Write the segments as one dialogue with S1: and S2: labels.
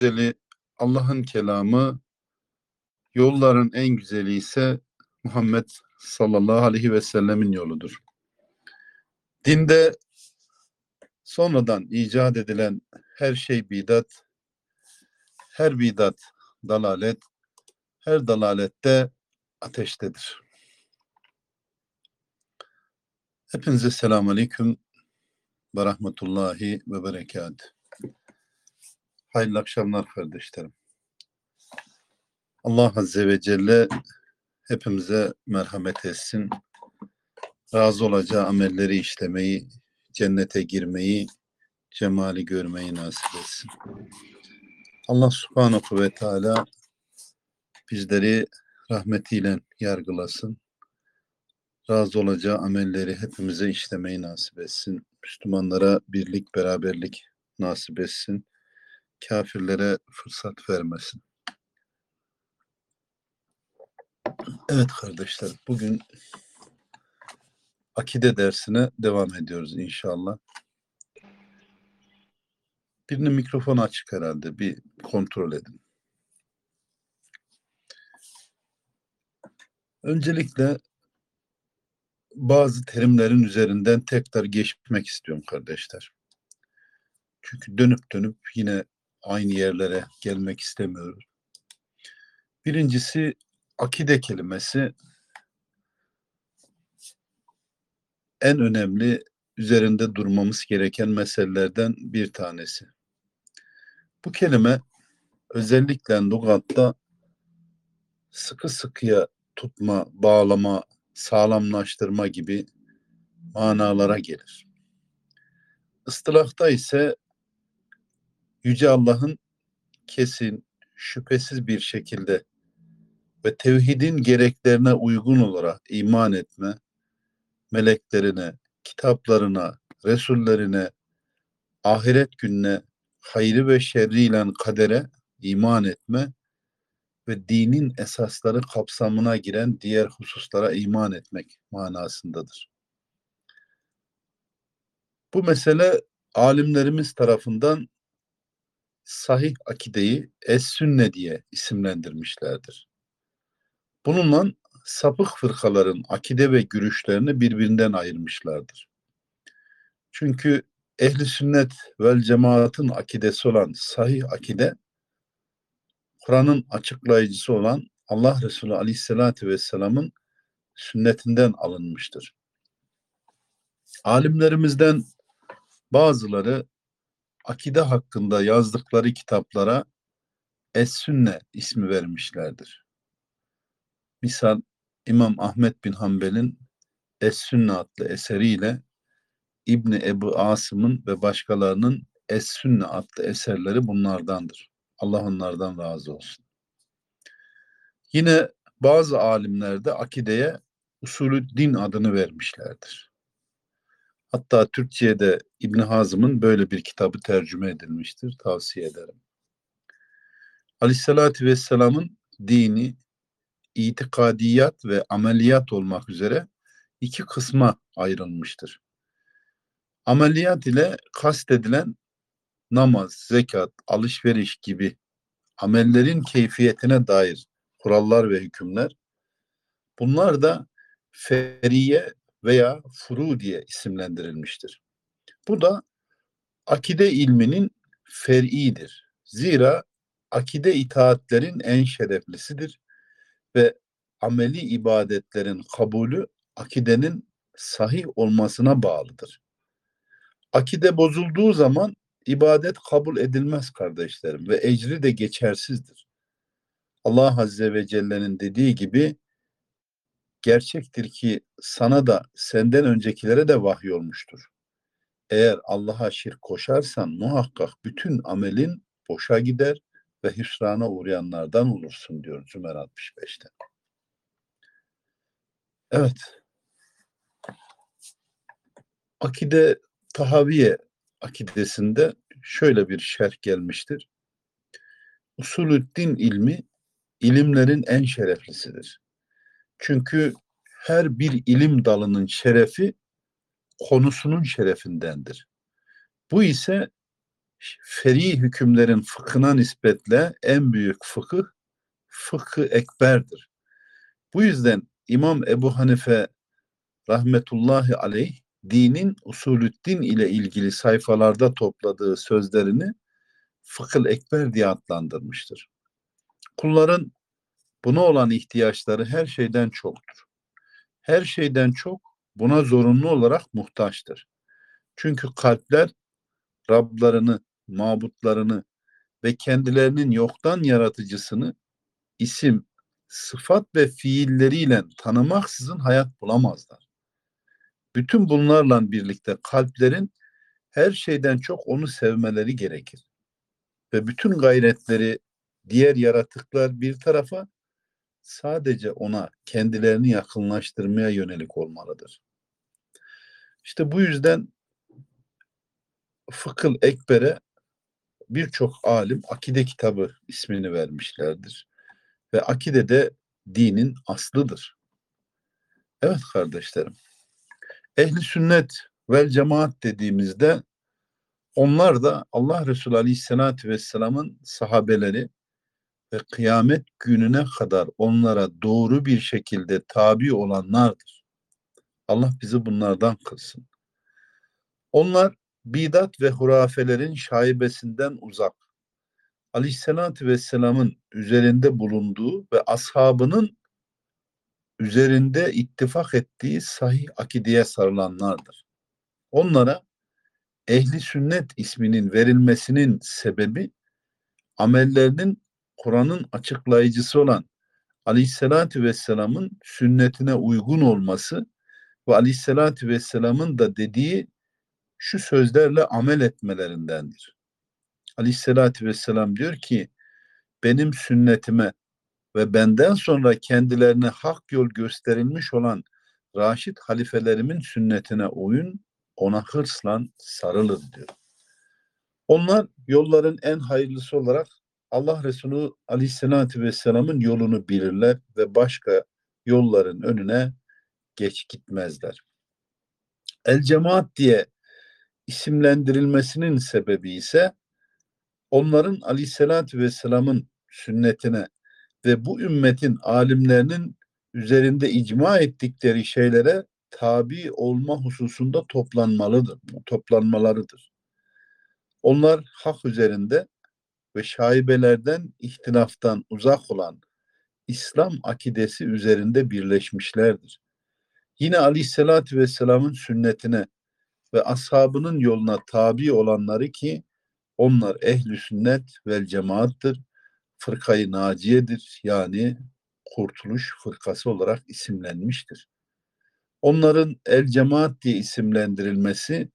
S1: güzeli Allah'ın kelamı, yolların en güzeli ise Muhammed sallallahu aleyhi ve sellemin yoludur. Dinde sonradan icat edilen her şey bidat, her bidat dalalet, her dalalette ateştedir. Hepinize selamun aleyküm ve rahmetullahi ve berekat. Hayırlı akşamlar kardeşlerim. Allah Azze ve Celle hepimize merhamet etsin. Razı olacağı amelleri işlemeyi, cennete girmeyi, cemali görmeyi nasip etsin. Allah subhanahu ve teala bizleri rahmetiyle yargılasın. Razı olacağı amelleri hepimize işlemeyi nasip etsin. Müslümanlara birlik, beraberlik nasip etsin. Kafirlere fırsat vermesin. Evet kardeşler, bugün akide dersine devam ediyoruz inşallah. Birinin mikrofonu açık herhalde. Bir kontrol edin. Öncelikle bazı terimlerin üzerinden tekrar geçmek istiyorum kardeşler. Çünkü dönüp dönüp yine aynı yerlere gelmek istemiyorum. Birincisi akide kelimesi en önemli üzerinde durmamız gereken meselelerden bir tanesi. Bu kelime özellikle lugatta sıkı sıkıya tutma, bağlama, sağlamlaştırma gibi manalara gelir. Istılahta ise Yüce Allah'ın kesin, şüphesiz bir şekilde ve tevhidin gereklerine uygun olarak iman etme, meleklerine, kitaplarına, resullerine, ahiret gününe, hayrı ve şerriyle kadere iman etme ve dinin esasları kapsamına giren diğer hususlara iman etmek manasındadır. Bu mesele alimlerimiz tarafından sahih akideyi es-sünne diye isimlendirmişlerdir. Bununla sapık fırkaların akide ve görüşlerini birbirinden ayırmışlardır. Çünkü ehli sünnet vel cemaatın akidesi olan sahih akide Kur'an'ın açıklayıcısı olan Allah Resulü Aleyhisselatü Vesselam'ın sünnetinden alınmıştır. Alimlerimizden bazıları akide hakkında yazdıkları kitaplara Es-Sünne ismi vermişlerdir. Misal İmam Ahmet bin Hanbel'in Es-Sünne adlı eseriyle İbni Ebu Asım'ın ve başkalarının Es-Sünne adlı eserleri bunlardandır. Allah onlardan razı olsun. Yine bazı alimler de akideye usulü din adını vermişlerdir. Hatta Türkçe'de İbn Hazım'ın böyle bir kitabı tercüme edilmiştir. Tavsiye ederim. Aleyhissalatü Vesselam'ın dini, itikadiyat ve ameliyat olmak üzere iki kısma ayrılmıştır. Ameliyat ile kastedilen namaz, zekat, alışveriş gibi amellerin keyfiyetine dair kurallar ve hükümler. Bunlar da feriye veya furu diye isimlendirilmiştir. Bu da akide ilminin fer'idir. Zira akide itaatlerin en şereflisidir ve ameli ibadetlerin kabulü akidenin sahih olmasına bağlıdır. Akide bozulduğu zaman ibadet kabul edilmez kardeşlerim ve ecri de geçersizdir. Allah Azze ve Celle'nin dediği gibi gerçektir ki sana da senden öncekilere de vahiy olmuştur. Eğer Allah'a şirk koşarsan muhakkak bütün amelin boşa gider ve hüsrana uğrayanlardan olursun diyor Zümer 65'te. Evet. Akide Tahaviye akidesinde şöyle bir şerh gelmiştir. Usulüddin ilmi ilimlerin en şereflisidir. Çünkü her bir ilim dalının şerefi konusunun şerefindendir. Bu ise feri hükümlerin fıkhına nispetle en büyük fıkıh fıkhı ekberdir. Bu yüzden İmam Ebu Hanife rahmetullahi aleyh dinin usulüddin ile ilgili sayfalarda topladığı sözlerini fıkıl ekber diye adlandırmıştır. Kulların buna olan ihtiyaçları her şeyden çoktur. Her şeyden çok buna zorunlu olarak muhtaçtır. Çünkü kalpler Rablarını, mabutlarını ve kendilerinin yoktan yaratıcısını isim, sıfat ve fiilleriyle tanımaksızın hayat bulamazlar. Bütün bunlarla birlikte kalplerin her şeyden çok onu sevmeleri gerekir. Ve bütün gayretleri diğer yaratıklar bir tarafa sadece ona kendilerini yakınlaştırmaya yönelik olmalıdır. İşte bu yüzden Fıkıl Ekber'e birçok alim akide kitabı ismini vermişlerdir. Ve akide de dinin aslıdır. Evet kardeşlerim. Ehli sünnet vel cemaat dediğimizde onlar da Allah Resulü Aleyhisselatü Vesselam'ın sahabeleri ve kıyamet gününe kadar onlara doğru bir şekilde tabi olanlardır. Allah bizi bunlardan kılsın. Onlar bidat ve hurafelerin şaibesinden uzak. Aleyhisselatü Vesselam'ın üzerinde bulunduğu ve ashabının üzerinde ittifak ettiği sahih akideye sarılanlardır. Onlara ehli sünnet isminin verilmesinin sebebi amellerinin Kur'an'ın açıklayıcısı olan Aleyhisselatü Vesselam'ın sünnetine uygun olması ve Aleyhisselatü Vesselam'ın da dediği şu sözlerle amel etmelerindendir. Aleyhisselatü Vesselam diyor ki benim sünnetime ve benden sonra kendilerine hak yol gösterilmiş olan Raşid halifelerimin sünnetine uyun, ona hırsla sarılın diyor. Onlar yolların en hayırlısı olarak Allah Resulü Aleyhisselatü Vesselam'ın yolunu bilirler ve başka yolların önüne geç gitmezler. El cemaat diye isimlendirilmesinin sebebi ise onların Aleyhisselatü Vesselam'ın sünnetine ve bu ümmetin alimlerinin üzerinde icma ettikleri şeylere tabi olma hususunda toplanmalıdır, toplanmalarıdır. Onlar hak üzerinde ve şaibelerden, ihtilaftan uzak olan İslam akidesi üzerinde birleşmişlerdir. Yine Aleyhisselatü Vesselam'ın sünnetine ve ashabının yoluna tabi olanları ki onlar ehli sünnet vel cemaattır. Fırkayı naciyedir yani kurtuluş fırkası olarak isimlenmiştir. Onların el cemaat diye isimlendirilmesi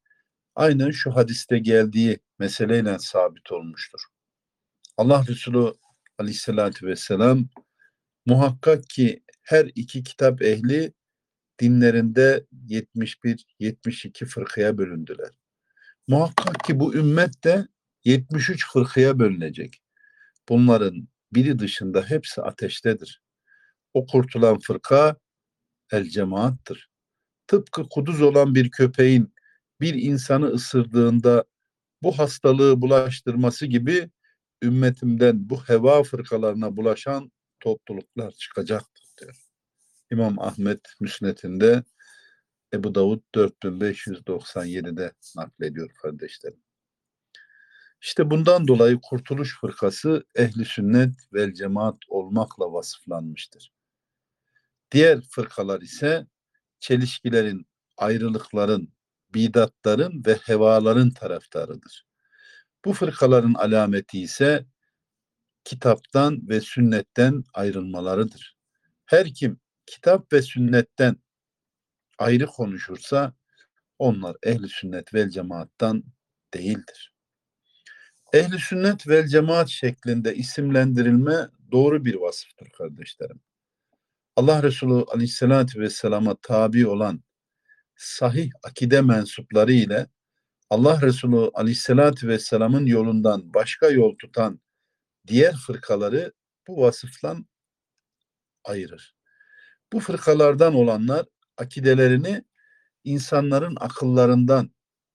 S1: aynen şu hadiste geldiği meseleyle sabit olmuştur. Allah Resulü aleyhissalatü vesselam muhakkak ki her iki kitap ehli dinlerinde 71-72 fırkaya bölündüler. Muhakkak ki bu ümmet de 73 fırkaya bölünecek. Bunların biri dışında hepsi ateştedir. O kurtulan fırka el cemaattır. Tıpkı kuduz olan bir köpeğin bir insanı ısırdığında bu hastalığı bulaştırması gibi ümmetimden bu heva fırkalarına bulaşan topluluklar çıkacaktır diyor. İmam Ahmet Müsnet'inde Ebu Davud 4597'de naklediyor kardeşlerim. İşte bundan dolayı Kurtuluş Fırkası ehli sünnet vel cemaat olmakla vasıflanmıştır. Diğer fırkalar ise çelişkilerin, ayrılıkların, bidatların ve hevaların taraftarıdır. Bu fırkaların alameti ise kitaptan ve sünnetten ayrılmalarıdır. Her kim kitap ve sünnetten ayrı konuşursa onlar ehli sünnet vel cemaattan değildir. Ehli sünnet vel cemaat şeklinde isimlendirilme doğru bir vasıftır kardeşlerim. Allah Resulü Aleyhisselatü Vesselam'a tabi olan sahih akide mensupları ile Allah Resulü Aleyhisselatü Vesselam'ın yolundan başka yol tutan diğer fırkaları bu vasıfla ayırır. Bu fırkalardan olanlar akidelerini insanların akıllarından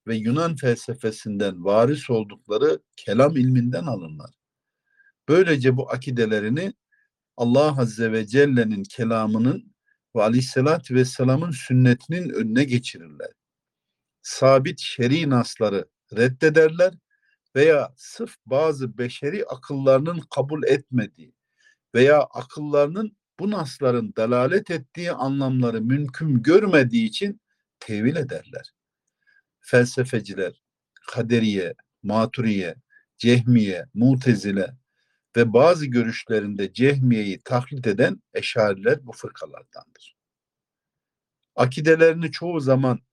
S1: ve Yunan felsefesinden varis oldukları kelam ilminden alırlar. Böylece bu akidelerini Allah Azze ve Celle'nin kelamının ve Aleyhisselatü Vesselam'ın sünnetinin önüne geçirirler. Sabit şer'i nasları reddederler veya sırf bazı beşeri akıllarının kabul etmediği veya akıllarının bu nasların delalet ettiği anlamları mümkün görmediği için tevil ederler. Felsefeciler, kaderiye, maturiye, cehmiye, mutezile ve bazı görüşlerinde cehmiyeyi taklit eden eşariler bu fırkalardandır. Akidelerini çoğu zaman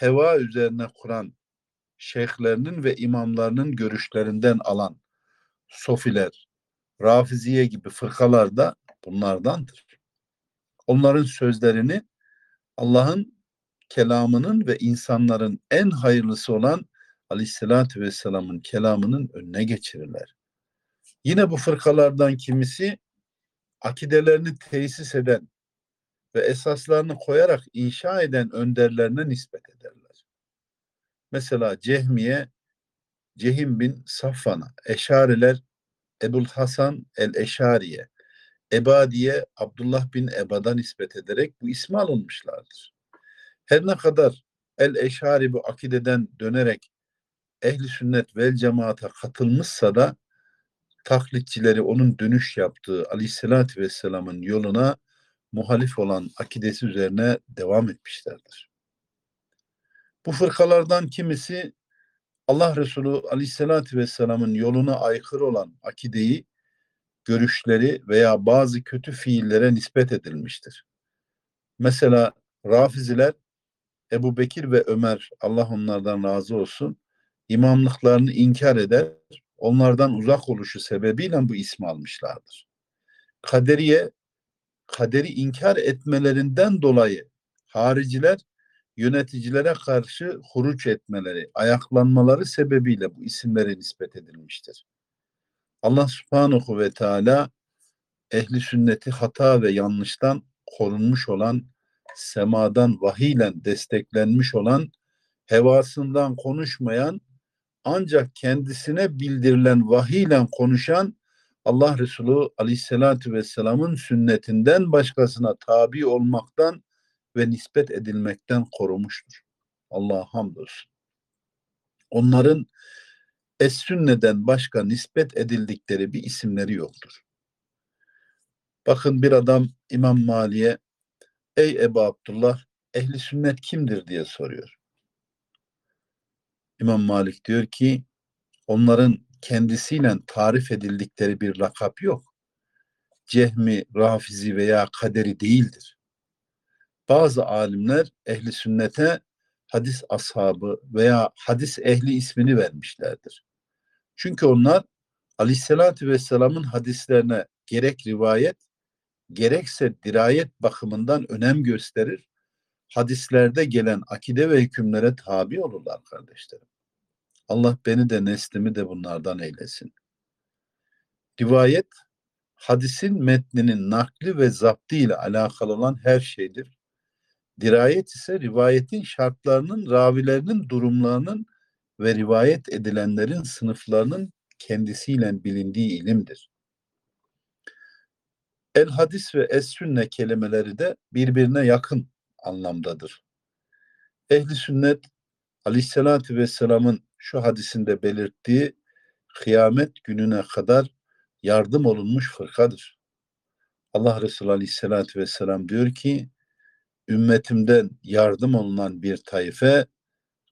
S1: heva üzerine kuran şeyhlerinin ve imamlarının görüşlerinden alan sofiler, rafiziye gibi fırkalar da bunlardandır. Onların sözlerini Allah'ın kelamının ve insanların en hayırlısı olan Aleyhisselatü Vesselam'ın kelamının önüne geçirirler. Yine bu fırkalardan kimisi akidelerini tesis eden ve esaslarını koyarak inşa eden önderlerine nispet ederler. Mesela Cehmiye, Cehim bin Safvan'a, Eşariler Ebul Hasan el-Eşariye, Ebadiye Abdullah bin Ebad'a nispet ederek bu ismi alınmışlardır. Her ne kadar el-Eşari bu akideden dönerek ehli sünnet vel cemaata katılmışsa da taklitçileri onun dönüş yaptığı aleyhissalatü vesselamın yoluna muhalif olan akidesi üzerine devam etmişlerdir. Bu fırkalardan kimisi Allah Resulü aleyhissalatü vesselamın yoluna aykırı olan akideyi, görüşleri veya bazı kötü fiillere nispet edilmiştir. Mesela Rafiziler Ebu Bekir ve Ömer Allah onlardan razı olsun imamlıklarını inkar eder, onlardan uzak oluşu sebebiyle bu ismi almışlardır. Kaderiye kaderi inkar etmelerinden dolayı hariciler yöneticilere karşı huruç etmeleri, ayaklanmaları sebebiyle bu isimlere nispet edilmiştir. Allah subhanahu ve teala ehli sünneti hata ve yanlıştan korunmuş olan, semadan vahiyle desteklenmiş olan, hevasından konuşmayan, ancak kendisine bildirilen vahiyle konuşan Allah Resulü Aleyhisselatü Vesselam'ın sünnetinden başkasına tabi olmaktan ve nispet edilmekten korumuştur. Allah'a hamdolsun. Onların Es-Sünne'den başka nispet edildikleri bir isimleri yoktur. Bakın bir adam İmam Mali'ye ey Ebu Abdullah ehli sünnet kimdir diye soruyor. İmam Malik diyor ki onların kendisiyle tarif edildikleri bir lakap yok. Cehmi, Rafizi veya Kaderi değildir bazı alimler ehli sünnete hadis ashabı veya hadis ehli ismini vermişlerdir. Çünkü onlar Aleyhisselatü Vesselam'ın hadislerine gerek rivayet gerekse dirayet bakımından önem gösterir. Hadislerde gelen akide ve hükümlere tabi olurlar kardeşlerim. Allah beni de neslimi de bunlardan eylesin. Rivayet hadisin metninin nakli ve zaptı ile alakalı olan her şeydir. Dirayet ise rivayetin şartlarının, ravilerinin durumlarının ve rivayet edilenlerin sınıflarının kendisiyle bilindiği ilimdir. El hadis ve es sünne kelimeleri de birbirine yakın anlamdadır. Ehli sünnet aleyhissalatü vesselamın şu hadisinde belirttiği kıyamet gününe kadar yardım olunmuş fırkadır. Allah Resulü aleyhissalatü vesselam diyor ki ümmetimden yardım olunan bir taife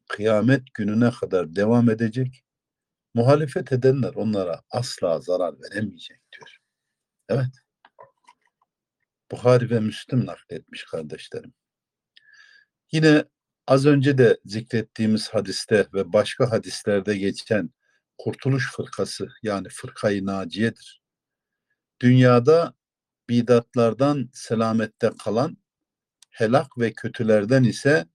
S1: kıyamet gününe kadar devam edecek. Muhalefet edenler onlara asla zarar veremeyecek diyor. Evet. Bukhari ve Müslim nakletmiş kardeşlerim. Yine az önce de zikrettiğimiz hadiste ve başka hadislerde geçen kurtuluş fırkası yani fırkayı naciyedir. Dünyada bidatlardan selamette kalan helak ve kötülerden ise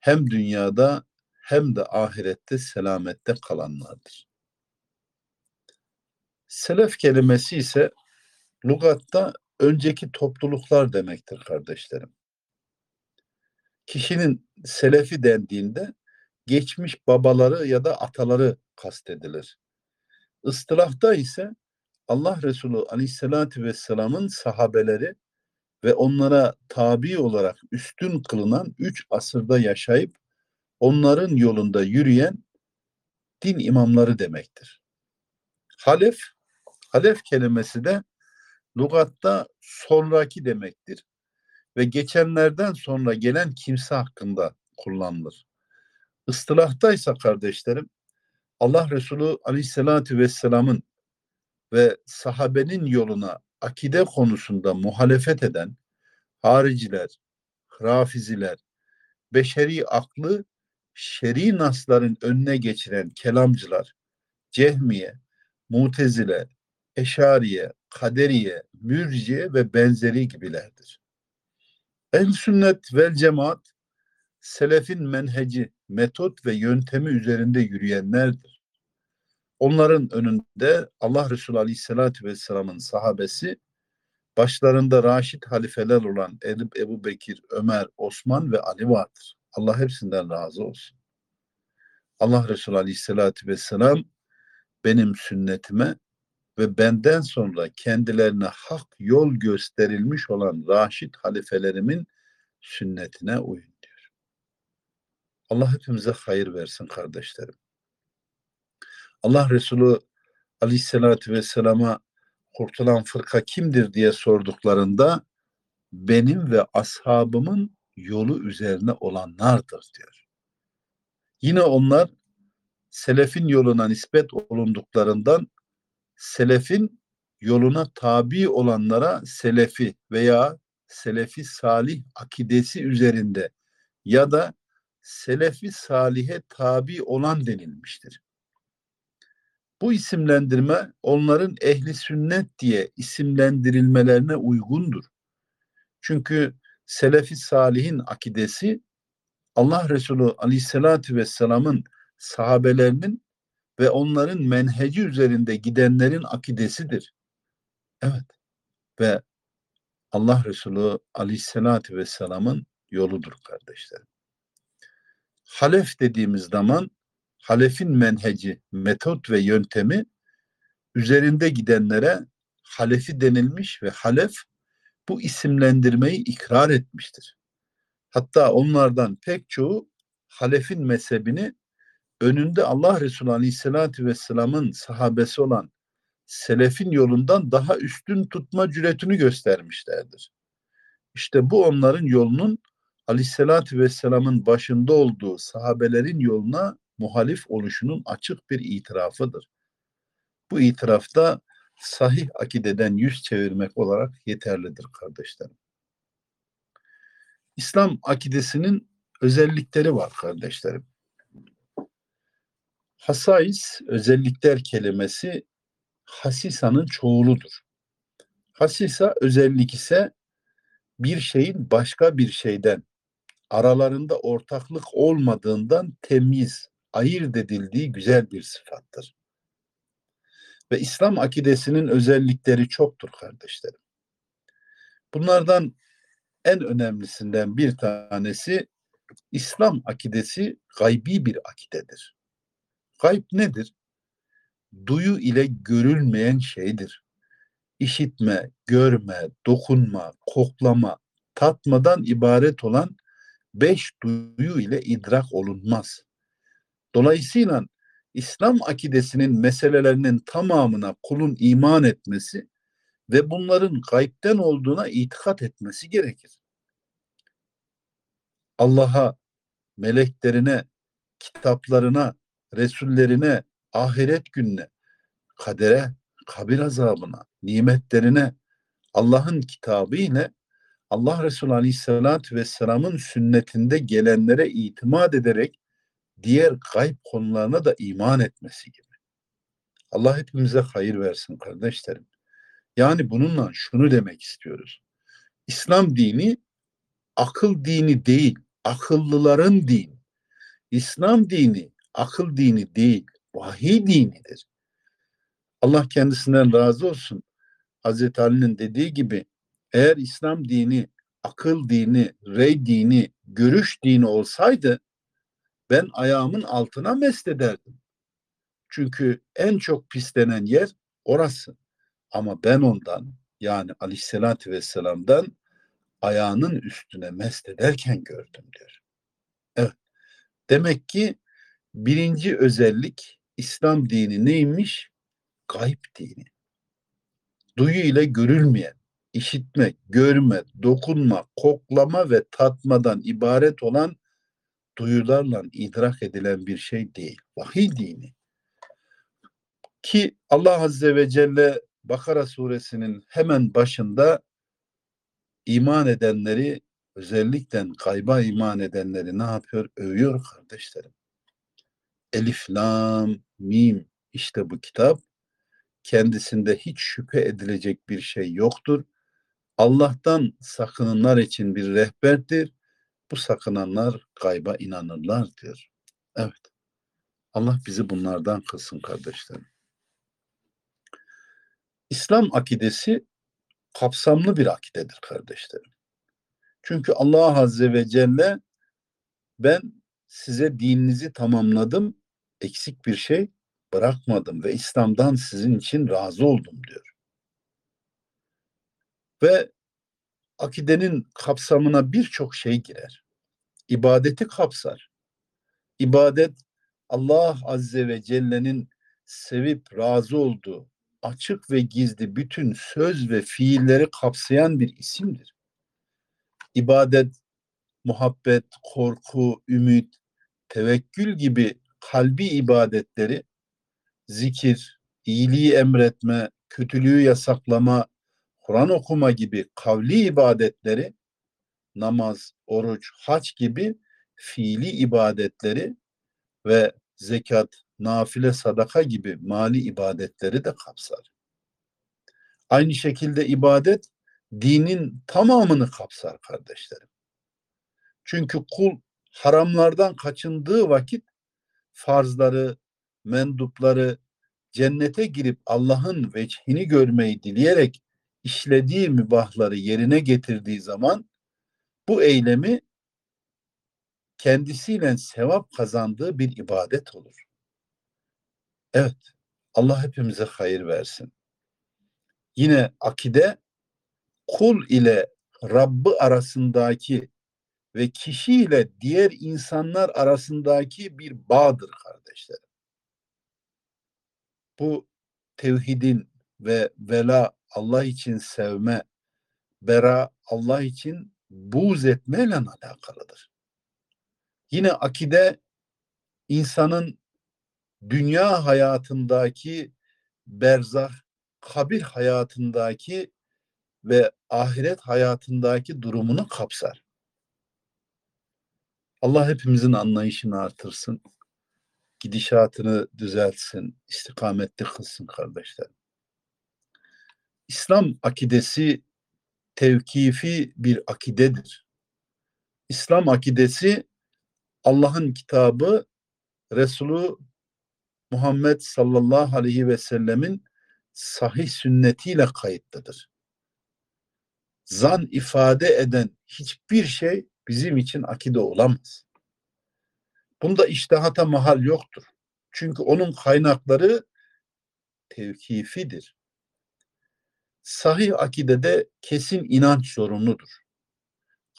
S1: hem dünyada hem de ahirette selamette kalanlardır. Selef kelimesi ise lugatta önceki topluluklar demektir kardeşlerim. Kişinin selefi dendiğinde geçmiş babaları ya da ataları kastedilir. Istılahta ise Allah Resulü Aleyhisselatü Vesselam'ın sahabeleri ve onlara tabi olarak üstün kılınan üç asırda yaşayıp onların yolunda yürüyen din imamları demektir. Halef, halef kelimesi de lugatta sonraki demektir ve geçenlerden sonra gelen kimse hakkında kullanılır. Istılahta ise kardeşlerim Allah Resulü Aleyhisselatü Vesselam'ın ve sahabenin yoluna akide konusunda muhalefet eden hariciler, rafiziler, beşeri aklı şer'i nasların önüne geçiren kelamcılar, cehmiye, mutezile, eşariye, kaderiye, mürciye ve benzeri gibilerdir. El sünnet vel cemaat selefin menheci, metot ve yöntemi üzerinde yürüyenlerdir. Onların önünde Allah Resulü Aleyhisselatü Vesselam'ın sahabesi, başlarında Raşid halifeler olan Ebu Bekir, Ömer, Osman ve Ali vardır. Allah hepsinden razı olsun. Allah Resulü Aleyhisselatü Vesselam benim sünnetime ve benden sonra kendilerine hak yol gösterilmiş olan Raşid halifelerimin sünnetine uyun diyor. Allah hepimize hayır versin kardeşlerim. Allah Resulü Aleyhisselatü Vesselam'a kurtulan fırka kimdir diye sorduklarında benim ve ashabımın yolu üzerine olanlardır diyor. Yine onlar selefin yoluna nispet olunduklarından selefin yoluna tabi olanlara selefi veya selefi salih akidesi üzerinde ya da selefi salihe tabi olan denilmiştir. Bu isimlendirme onların ehli sünnet diye isimlendirilmelerine uygundur. Çünkü selefi salihin akidesi Allah Resulü Aleyhisselatü Vesselam'ın sahabelerinin ve onların menheci üzerinde gidenlerin akidesidir. Evet. Ve Allah Resulü Aleyhisselatü Vesselam'ın yoludur kardeşlerim. Halef dediğimiz zaman halefin menheci, metot ve yöntemi üzerinde gidenlere halefi denilmiş ve halef bu isimlendirmeyi ikrar etmiştir. Hatta onlardan pek çoğu halefin mezhebini önünde Allah Resulü Aleyhisselatü Vesselam'ın sahabesi olan selefin yolundan daha üstün tutma cüretini göstermişlerdir. İşte bu onların yolunun Aleyhisselatü Vesselam'ın başında olduğu sahabelerin yoluna muhalif oluşunun açık bir itirafıdır. Bu itirafta sahih akideden yüz çevirmek olarak yeterlidir kardeşlerim. İslam akidesinin özellikleri var kardeşlerim. Hasais, özellikler kelimesi hasisa'nın çoğuludur. Hasisa özellik ise bir şeyin başka bir şeyden aralarında ortaklık olmadığından temiz, ayırt edildiği güzel bir sıfattır. Ve İslam akidesinin özellikleri çoktur kardeşlerim. Bunlardan en önemlisinden bir tanesi İslam akidesi gaybi bir akidedir. Gayb nedir? Duyu ile görülmeyen şeydir. İşitme, görme, dokunma, koklama, tatmadan ibaret olan beş duyu ile idrak olunmaz. Dolayısıyla İslam akidesinin meselelerinin tamamına kulun iman etmesi ve bunların gaybden olduğuna itikat etmesi gerekir. Allah'a, meleklerine, kitaplarına, resullerine, ahiret gününe, kadere, kabir azabına, nimetlerine, Allah'ın kitabı ile Allah Resulü Aleyhisselatü Vesselam'ın sünnetinde gelenlere itimat ederek diğer gayb konularına da iman etmesi gibi. Allah hepimize hayır versin kardeşlerim. Yani bununla şunu demek istiyoruz. İslam dini akıl dini değil, akıllıların dini. İslam dini akıl dini değil, vahiy dinidir. Allah kendisinden razı olsun. Hazreti Ali'nin dediği gibi eğer İslam dini akıl dini, rey dini, görüş dini olsaydı ben ayağımın altına mest ederdim. Çünkü en çok pislenen yer orası. Ama ben ondan yani aleyhissalatü vesselam'dan ayağının üstüne mest ederken gördüm diyor. Evet. Demek ki birinci özellik İslam dini neymiş? Gayb dini. Duyu ile görülmeyen, işitme, görme, dokunma, koklama ve tatmadan ibaret olan duyularla idrak edilen bir şey değil. Vahiy dini. Ki Allah Azze ve Celle Bakara suresinin hemen başında iman edenleri özellikle kayba iman edenleri ne yapıyor? Övüyor kardeşlerim. Elif, Lam, Mim işte bu kitap kendisinde hiç şüphe edilecek bir şey yoktur. Allah'tan sakınanlar için bir rehberdir. Bu sakınanlar gayba inanırlar diyor. Evet. Allah bizi bunlardan kılsın kardeşlerim. İslam akidesi kapsamlı bir akidedir kardeşlerim. Çünkü Allah Azze ve Celle ben size dininizi tamamladım, eksik bir şey bırakmadım ve İslam'dan sizin için razı oldum diyor. Ve akidenin kapsamına birçok şey girer. İbadeti kapsar. İbadet Allah Azze ve Celle'nin sevip razı olduğu açık ve gizli bütün söz ve fiilleri kapsayan bir isimdir. İbadet, muhabbet, korku, ümit, tevekkül gibi kalbi ibadetleri zikir, iyiliği emretme, kötülüğü yasaklama, Kur'an okuma gibi kavli ibadetleri, namaz, oruç, haç gibi fiili ibadetleri ve zekat, nafile sadaka gibi mali ibadetleri de kapsar. Aynı şekilde ibadet dinin tamamını kapsar kardeşlerim. Çünkü kul haramlardan kaçındığı vakit farzları, mendupları cennete girip Allah'ın veçhini görmeyi dileyerek işlediği mübahları yerine getirdiği zaman bu eylemi kendisiyle sevap kazandığı bir ibadet olur. Evet, Allah hepimize hayır versin. Yine akide kul ile Rabbı arasındaki ve kişi ile diğer insanlar arasındaki bir bağdır kardeşlerim. Bu tevhidin ve vela Allah için sevme, bera Allah için buğz etmeyle alakalıdır. Yine akide insanın dünya hayatındaki berzah, kabir hayatındaki ve ahiret hayatındaki durumunu kapsar. Allah hepimizin anlayışını artırsın. Gidişatını düzeltsin, istikametli kılsın kardeşlerim. İslam akidesi tevkifi bir akidedir. İslam akidesi Allah'ın kitabı Resulü Muhammed sallallahu aleyhi ve sellemin sahih sünnetiyle kayıtlıdır. Zan ifade eden hiçbir şey bizim için akide olamaz. Bunda iştihata mahal yoktur. Çünkü onun kaynakları tevkifidir. Sahih akidede kesin inanç zorunludur.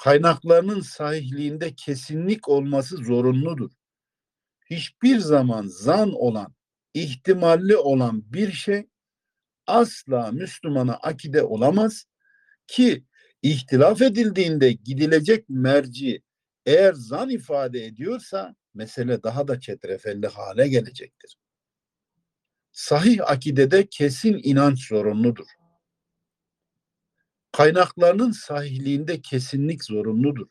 S1: Kaynaklarının sahihliğinde kesinlik olması zorunludur hiçbir zaman zan olan, ihtimalli olan bir şey asla Müslümana akide olamaz ki ihtilaf edildiğinde gidilecek merci eğer zan ifade ediyorsa mesele daha da çetrefelli hale gelecektir. Sahih akidede kesin inanç zorunludur. Kaynaklarının sahihliğinde kesinlik zorunludur.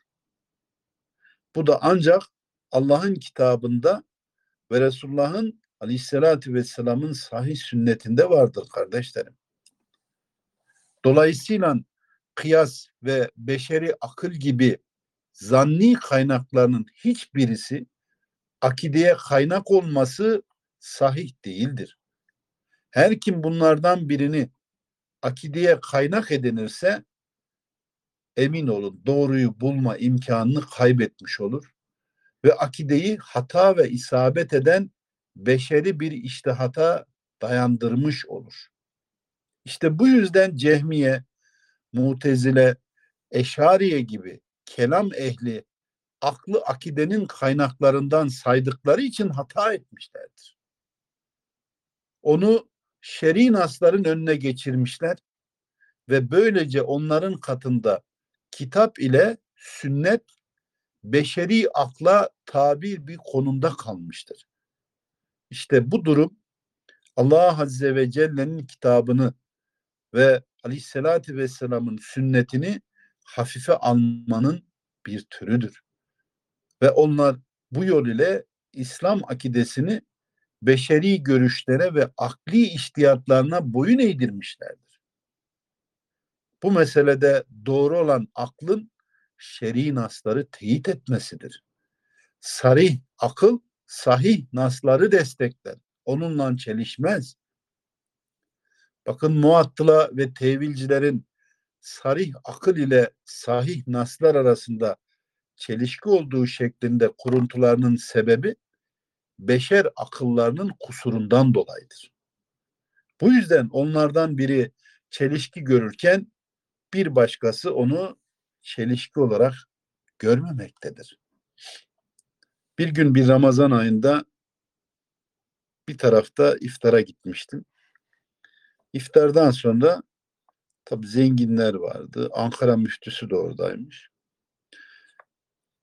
S1: Bu da ancak Allah'ın kitabında ve Resulullah'ın aleyhissalatü vesselamın sahih sünnetinde vardır kardeşlerim. Dolayısıyla kıyas ve beşeri akıl gibi zanni kaynaklarının hiçbirisi akideye kaynak olması sahih değildir. Her kim bunlardan birini akideye kaynak edinirse emin olun doğruyu bulma imkanını kaybetmiş olur ve akideyi hata ve isabet eden beşeri bir iştihata dayandırmış olur. İşte bu yüzden Cehmiye, Mutezile, Eşariye gibi kelam ehli aklı akidenin kaynaklarından saydıkları için hata etmişlerdir. Onu şer'i nasların önüne geçirmişler ve böylece onların katında kitap ile sünnet beşeri akla tabir bir konumda kalmıştır. İşte bu durum Allah Azze ve Celle'nin kitabını ve Aleyhisselatü Vesselam'ın sünnetini hafife almanın bir türüdür. Ve onlar bu yol ile İslam akidesini beşeri görüşlere ve akli iştiyatlarına boyun eğdirmişlerdir. Bu meselede doğru olan aklın şer'i nasları teyit etmesidir. Sarih akıl sahih nasları destekler. Onunla çelişmez. Bakın muattıla ve tevilcilerin sarih akıl ile sahih naslar arasında çelişki olduğu şeklinde kuruntularının sebebi beşer akıllarının kusurundan dolayıdır. Bu yüzden onlardan biri çelişki görürken bir başkası onu çelişki olarak görmemektedir. Bir gün bir Ramazan ayında bir tarafta iftara gitmiştim. İftardan sonra tabi zenginler vardı. Ankara müftüsü de oradaymış.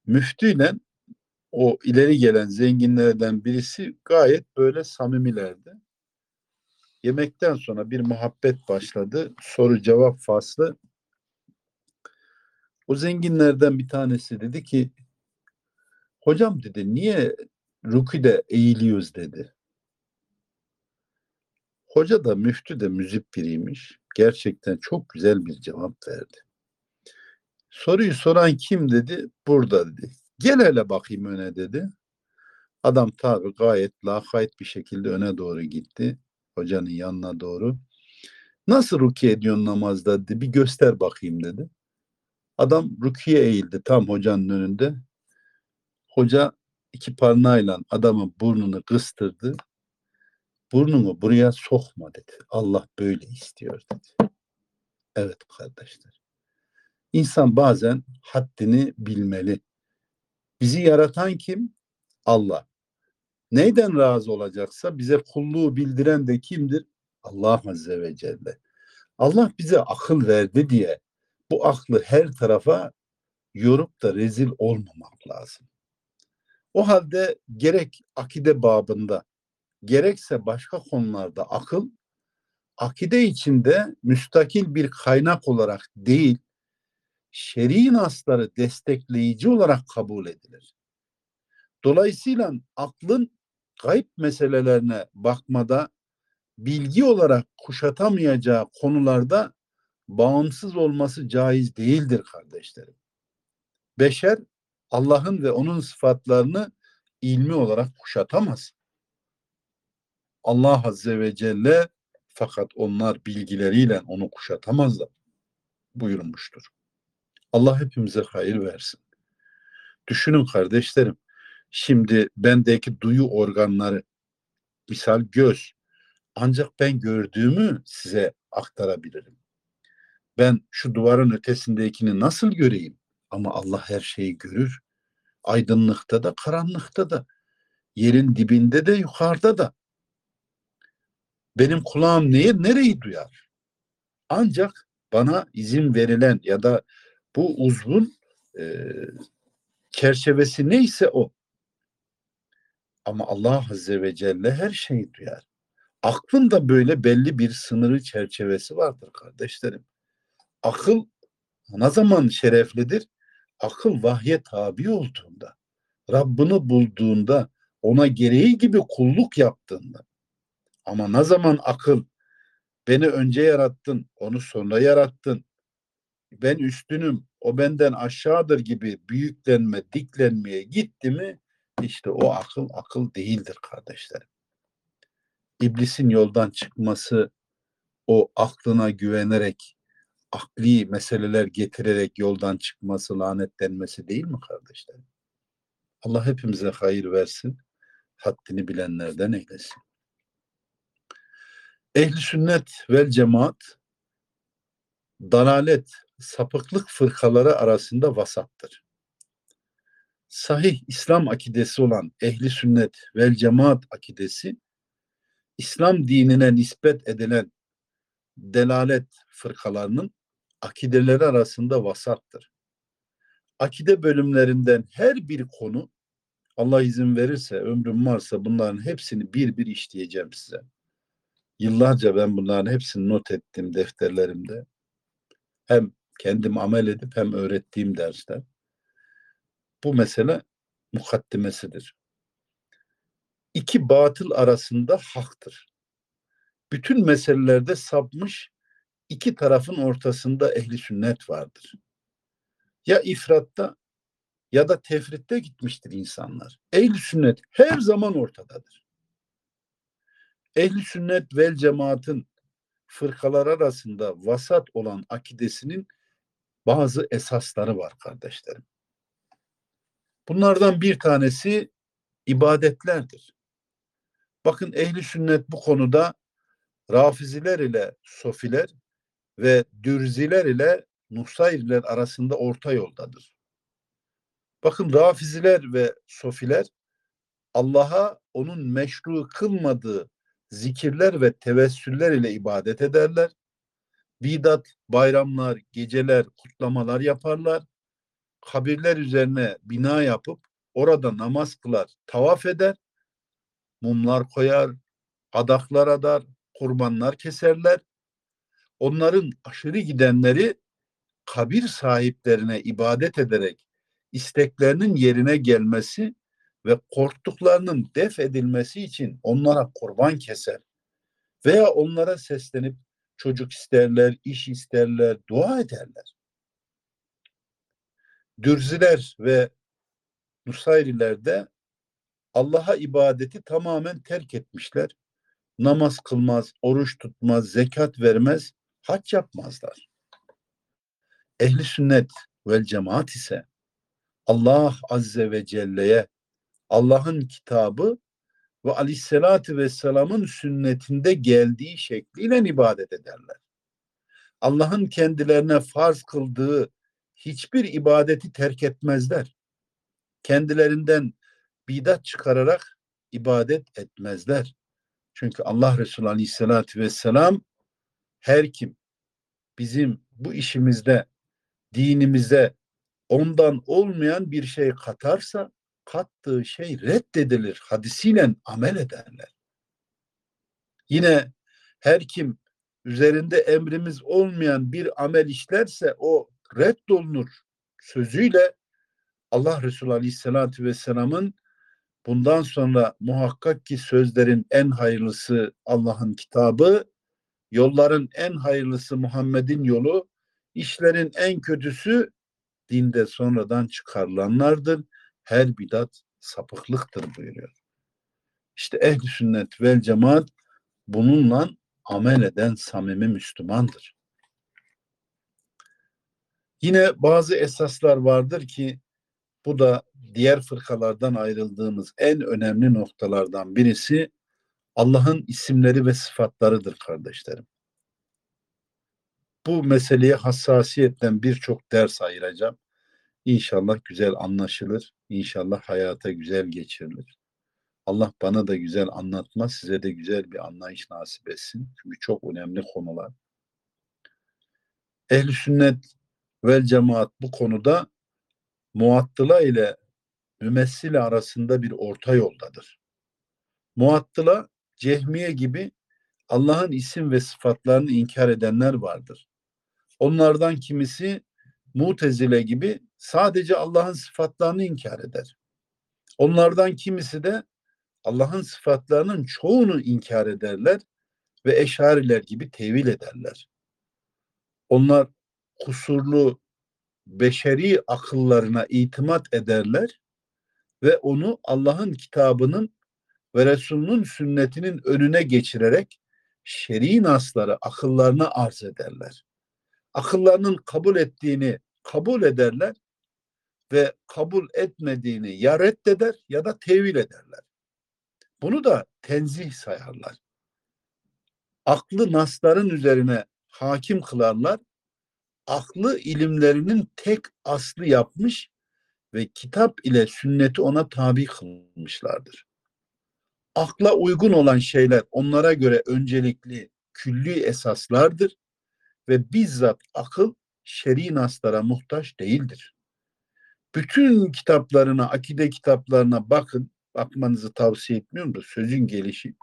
S1: Müftüyle o ileri gelen zenginlerden birisi gayet böyle samimilerdi. Yemekten sonra bir muhabbet başladı. Soru cevap faslı. O zenginlerden bir tanesi dedi ki hocam dedi niye rüküde eğiliyoruz dedi. Hoca da müftü de müzip biriymiş. Gerçekten çok güzel bir cevap verdi. Soruyu soran kim dedi? Burada dedi. Gel hele bakayım öne dedi. Adam tabi gayet lakayt bir şekilde öne doğru gitti. Hocanın yanına doğru. Nasıl rukiye ediyorsun namazda dedi. Bir göster bakayım dedi. Adam rukiye eğildi tam hocanın önünde. Hoca iki parmağıyla adamın burnunu kıstırdı. Burnunu buraya sokma dedi. Allah böyle istiyor dedi. Evet kardeşler. İnsan bazen haddini bilmeli. Bizi yaratan kim? Allah. Neyden razı olacaksa bize kulluğu bildiren de kimdir? Allah Azze ve Celle. Allah bize akıl verdi diye bu aklı her tarafa yorup da rezil olmamak lazım. O halde gerek akide babında gerekse başka konularda akıl akide içinde müstakil bir kaynak olarak değil, şer'i nasları destekleyici olarak kabul edilir. Dolayısıyla aklın gayb meselelerine bakmada bilgi olarak kuşatamayacağı konularda bağımsız olması caiz değildir kardeşlerim. Beşer Allah'ın ve onun sıfatlarını ilmi olarak kuşatamaz. Allah Azze ve Celle fakat onlar bilgileriyle onu kuşatamazlar buyurmuştur. Allah hepimize hayır versin. Düşünün kardeşlerim. Şimdi bendeki duyu organları misal göz ancak ben gördüğümü size aktarabilirim. Ben şu duvarın ötesindekini nasıl göreyim? Ama Allah her şeyi görür. Aydınlıkta da, karanlıkta da, yerin dibinde de, yukarıda da. Benim kulağım neyi, nereyi duyar? Ancak bana izin verilen ya da bu uzvun e, çerçevesi neyse o. Ama Allah Azze ve Celle her şeyi duyar. Aklın da böyle belli bir sınırı çerçevesi vardır kardeşlerim. Akıl ne zaman şereflidir? Akıl vahye tabi olduğunda, Rabbini bulduğunda, ona gereği gibi kulluk yaptığında. Ama ne zaman akıl beni önce yarattın, onu sonra yarattın. Ben üstünüm, o benden aşağıdır gibi büyüklenme, diklenmeye gitti mi işte o akıl akıl değildir kardeşlerim. İblisin yoldan çıkması o aklına güvenerek akli meseleler getirerek yoldan çıkması, lanetlenmesi değil mi kardeşlerim? Allah hepimize hayır versin. Haddini bilenlerden eylesin. Ehli sünnet vel cemaat dalalet, sapıklık fırkaları arasında vasattır. Sahih İslam akidesi olan ehli sünnet vel cemaat akidesi İslam dinine nispet edilen delalet fırkalarının akideleri arasında vasattır. Akide bölümlerinden her bir konu Allah izin verirse, ömrüm varsa bunların hepsini bir bir işleyeceğim size. Yıllarca ben bunların hepsini not ettim defterlerimde. Hem kendim amel edip hem öğrettiğim dersler. Bu mesele mukaddimesidir. İki batıl arasında haktır. Bütün meselelerde sapmış iki tarafın ortasında ehli sünnet vardır. Ya ifratta ya da tefritte gitmiştir insanlar. Ehli sünnet her zaman ortadadır. Ehli sünnet vel cemaatin fırkalar arasında vasat olan akidesinin bazı esasları var kardeşlerim. Bunlardan bir tanesi ibadetlerdir. Bakın ehli sünnet bu konuda Rafiziler ile Sofiler ve Dürziler ile Nusayriler arasında orta yoldadır. Bakın Rafiziler ve Sofiler Allah'a onun meşru kılmadığı zikirler ve tevessüller ile ibadet ederler. Bidat, bayramlar, geceler, kutlamalar yaparlar. Kabirler üzerine bina yapıp orada namaz kılar, tavaf eder. Mumlar koyar, adaklar adar, kurbanlar keserler. Onların aşırı gidenleri kabir sahiplerine ibadet ederek isteklerinin yerine gelmesi ve korktuklarının def edilmesi için onlara kurban keser veya onlara seslenip çocuk isterler, iş isterler, dua ederler. Dürziler ve Nusayriler de Allah'a ibadeti tamamen terk etmişler. Namaz kılmaz, oruç tutmaz, zekat vermez, hac yapmazlar. Ehli sünnet vel cemaat ise Allah Azze ve Celle'ye Allah'ın kitabı ve aleyhissalatü vesselamın sünnetinde geldiği şekliyle ibadet ederler. Allah'ın kendilerine farz kıldığı hiçbir ibadeti terk etmezler. Kendilerinden bidat çıkararak ibadet etmezler. Çünkü Allah Resulü Aleyhisselatü Vesselam her kim bizim bu işimizde dinimize ondan olmayan bir şey katarsa kattığı şey reddedilir hadisiyle amel ederler. Yine her kim üzerinde emrimiz olmayan bir amel işlerse o reddolunur sözüyle Allah Resulü Aleyhisselatü Vesselam'ın bundan sonra muhakkak ki sözlerin en hayırlısı Allah'ın kitabı, yolların en hayırlısı Muhammed'in yolu, işlerin en kötüsü dinde sonradan çıkarılanlardır. Her bidat sapıklıktır buyuruyor. İşte ehli sünnet vel cemaat bununla amel eden samimi Müslümandır. Yine bazı esaslar vardır ki bu da diğer fırkalardan ayrıldığımız en önemli noktalardan birisi Allah'ın isimleri ve sıfatlarıdır kardeşlerim. Bu meseleye hassasiyetten birçok ders ayıracağım. İnşallah güzel anlaşılır. İnşallah hayata güzel geçirilir. Allah bana da güzel anlatma, size de güzel bir anlayış nasip etsin. Çünkü çok önemli konular. Ehl-i sünnet vel cemaat bu konuda muattıla ile mümessile arasında bir orta yoldadır. Muattıla, cehmiye gibi Allah'ın isim ve sıfatlarını inkar edenler vardır. Onlardan kimisi Mutezile gibi sadece Allah'ın sıfatlarını inkar eder. Onlardan kimisi de Allah'ın sıfatlarının çoğunu inkar ederler ve eşariler gibi tevil ederler. Onlar kusurlu beşeri akıllarına itimat ederler ve onu Allah'ın kitabının ve Resulünün sünnetinin önüne geçirerek şer'i nasları akıllarına arz ederler. Akıllarının kabul ettiğini kabul ederler ve kabul etmediğini ya reddeder ya da tevil ederler. Bunu da tenzih sayarlar. Aklı nasların üzerine hakim kılarlar. Aklı ilimlerinin tek aslı yapmış ve kitap ile sünneti ona tabi kılmışlardır. Akla uygun olan şeyler onlara göre öncelikli külli esaslardır ve bizzat akıl şer'i naslara muhtaç değildir. Bütün kitaplarına, akide kitaplarına bakın. Bakmanızı tavsiye etmiyorum da sözün gelişi.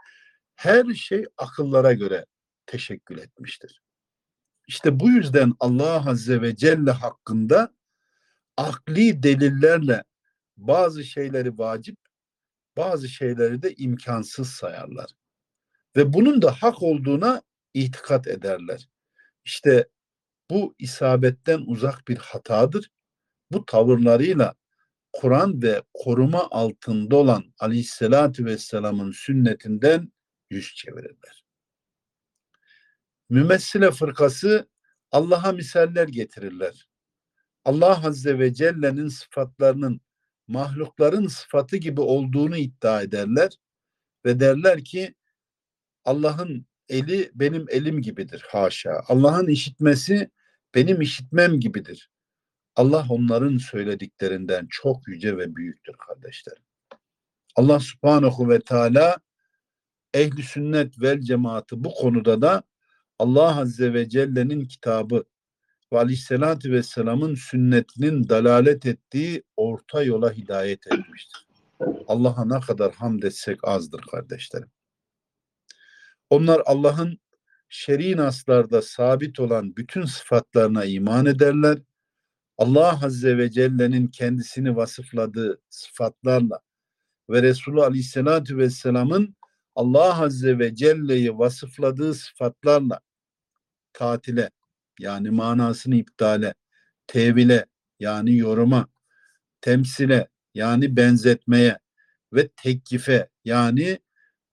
S1: Her şey akıllara göre teşekkül etmiştir. İşte bu yüzden Allah Azze ve Celle hakkında akli delillerle bazı şeyleri vacip, bazı şeyleri de imkansız sayarlar. Ve bunun da hak olduğuna itikat ederler. İşte bu isabetten uzak bir hatadır. Bu tavırlarıyla Kur'an ve koruma altında olan Aleyhisselatü Vesselam'ın sünnetinden yüz çevirirler. Mümessile fırkası Allah'a misaller getirirler. Allah Azze ve Celle'nin sıfatlarının mahlukların sıfatı gibi olduğunu iddia ederler ve derler ki Allah'ın eli benim elim gibidir haşa. Allah'ın işitmesi benim işitmem gibidir. Allah onların söylediklerinden çok yüce ve büyüktür kardeşlerim. Allah subhanahu ve teala ehli sünnet vel cemaati bu konuda da Allah azze ve celle'nin kitabı ve aleyhissalatü vesselamın sünnetinin dalalet ettiği orta yola hidayet etmiştir. Allah'a ne kadar hamd etsek azdır kardeşlerim. Onlar Allah'ın şer'i naslarda sabit olan bütün sıfatlarına iman ederler. Allah Azze ve Celle'nin kendisini vasıfladığı sıfatlarla ve Resulü Aleyhisselatü Vesselam'ın Allah Azze ve Celle'yi vasıfladığı sıfatlarla tatile yani manasını iptale, tevile yani yoruma, temsile yani benzetmeye ve tekkife yani